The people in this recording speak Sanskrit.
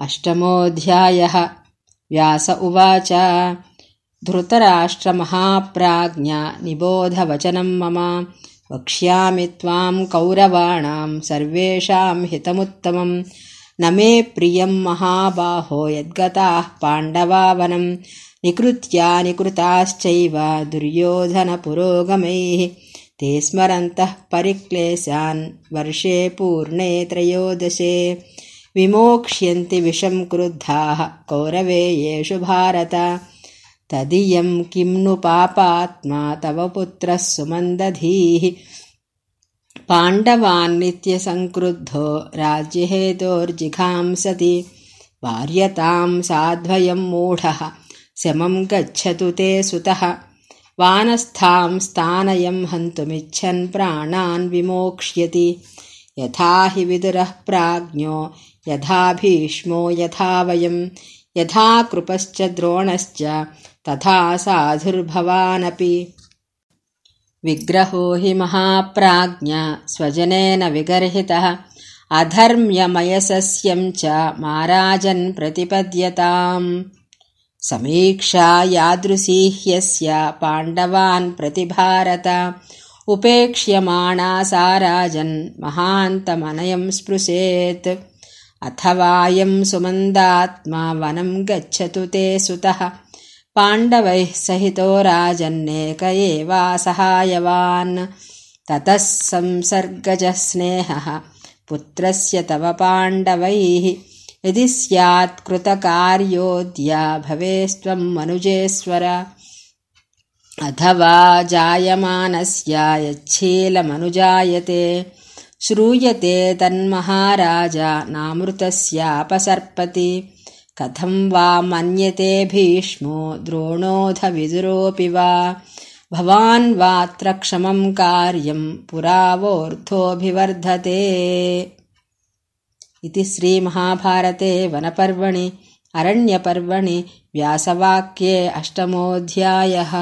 अष्टमोऽध्यायः। व्यास उवाच धृतराष्ट्रमहाप्राज्ञा निबोधवचनम् मम। वक्ष्यामि त्वाम् कौरवाणाम् सर्वेषाम् हितमुत्तमम्। न मे प्रियम् महाबाहो यद्गताः पाण्डवावनम् निकृत्या निकृताश्चैव दुर्योधनपुरोगमैः। ते स्मरन्तः परिक्लेशान् वर्षे पूर्णे त्रयोदशे विमोक्ष्यन्ति विषम् क्रुद्धाः कौरवे येषु भारत। तदियम् किम् नु पापात्मा तव पुत्रः सुमन्दधीः। पाण्डवान्नित्यसङ्क्रुद्धो राज्यहेतोर्जिघांसति वार्यताम् साध्वयम् मूढः। शमम् गच्छतु ते सुतः। वानस्थाम् स्थानयम् हन्तुमिच्छन् प्राणान् विमोक्ष्यति यथा हि विदुरः प्राज्ञो यथा भीष्मो यथा वयम्। यथा कृपश्च द्रोणश्च तथा साधुर्भवानपि। विग्रहो हि महाप्राज्ञा स्वजनेन विगर्हितः। अधर्म्यमयसस्यम् च माराजन् प्रतिपद्यताम्। समीक्षा यादृशी ह्यस्य पाण्डवान् प्रतिभारत उपेक्ष्यमाणा सा राजन् महान्तमनयम् स्पृशेत्। अथवायम् सुमन्दात्मा वनम् गच्छतु ते सुतः। पाण्डवैः सहितो राजन्नेक एवासहायवान् ततः संसर्गजः स्नेहः। पुत्रस्य तव पाण्डवैः। यदि स्यात्कृतकार्योऽद्या भवेस्त्वम् मनुजेश्वर अथवा जायमानस्य यच्छीलमनुजायते श्रूयते तन्महाराजा नामृतस्यापसर्पति। कथम् वा मन्यते भीष्मो द्रोणोऽध विदुरोऽपि वा। भवान् वात्र क्षमम् कार्यम् पुरावोऽर्थोऽभिवर्धते। इति श्रीमहाभारते वनपर्वणि अरण्यपर्वणि व्यासवाक्ये अष्टमोऽध्यायः